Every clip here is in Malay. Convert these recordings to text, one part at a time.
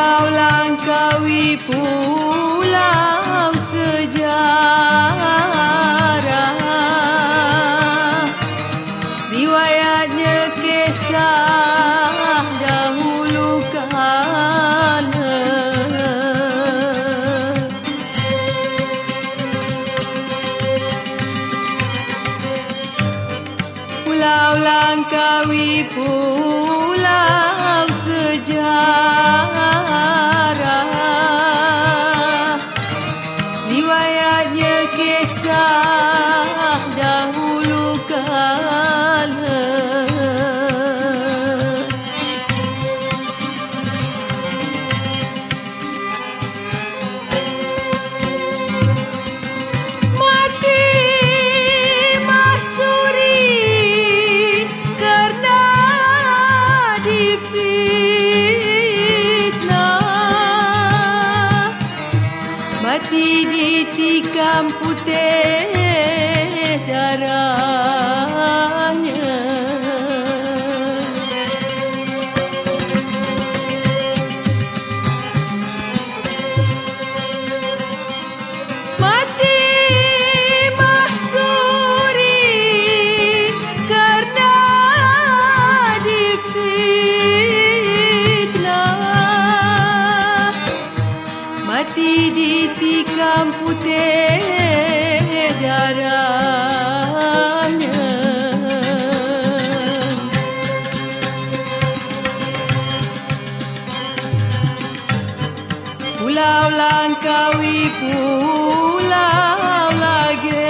Langkawi pulau sejarah. Riwayatnya kisah dahulu kala. Pulau Langkawi pulau tiritica-n putere. Pulau Langkawi pulau legenda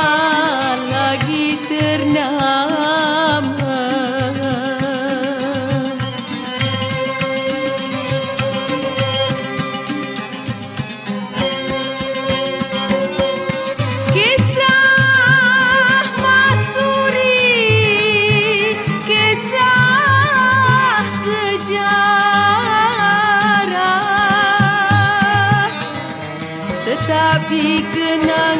sejarah Tetapi kenang selalu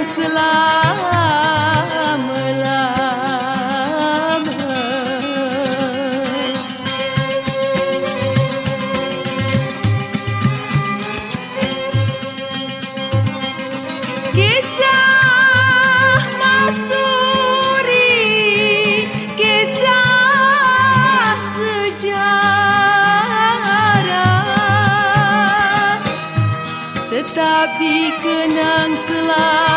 Abdi kenang selalu